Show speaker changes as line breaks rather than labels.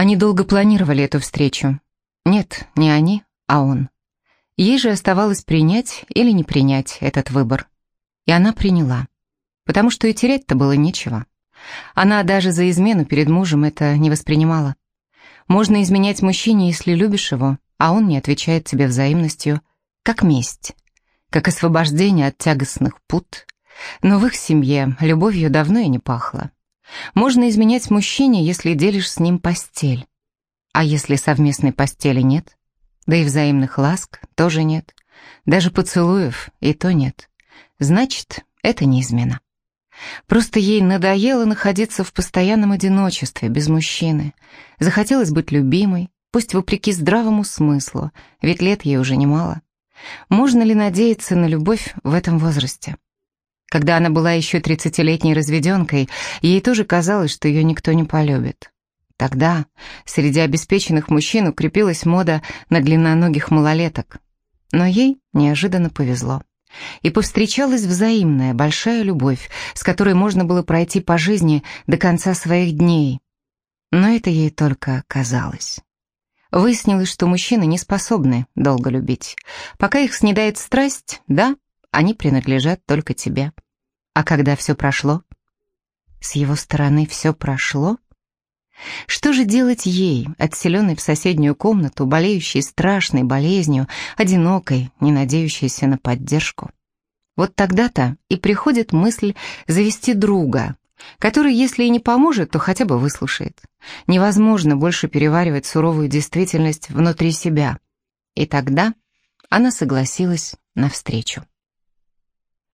Они долго планировали эту встречу. Нет, не они, а он. Ей же оставалось принять или не принять этот выбор. И она приняла. Потому что и терять-то было нечего. Она даже за измену перед мужем это не воспринимала. Можно изменять мужчине, если любишь его, а он не отвечает тебе взаимностью, как месть, как освобождение от тягостных пут. Но в их семье любовью давно и не пахло. Можно изменять мужчине, если делишь с ним постель. А если совместной постели нет? Да и взаимных ласк тоже нет. Даже поцелуев и то нет. Значит, это не измена. Просто ей надоело находиться в постоянном одиночестве, без мужчины. Захотелось быть любимой, пусть вопреки здравому смыслу, ведь лет ей уже немало. Можно ли надеяться на любовь в этом возрасте? Когда она была еще тридцатилетней разведенкой, ей тоже казалось, что ее никто не полюбит. Тогда среди обеспеченных мужчин укрепилась мода на длинноногих малолеток. Но ей неожиданно повезло. И повстречалась взаимная, большая любовь, с которой можно было пройти по жизни до конца своих дней. Но это ей только казалось. Выяснилось, что мужчины не способны долго любить. Пока их снедает страсть, да, они принадлежат только тебе. А когда все прошло? С его стороны все прошло? Что же делать ей, отселенной в соседнюю комнату, болеющей страшной болезнью, одинокой, не надеющейся на поддержку? Вот тогда-то и приходит мысль завести друга, который, если и не поможет, то хотя бы выслушает. Невозможно больше переваривать суровую действительность внутри себя. И тогда она согласилась навстречу.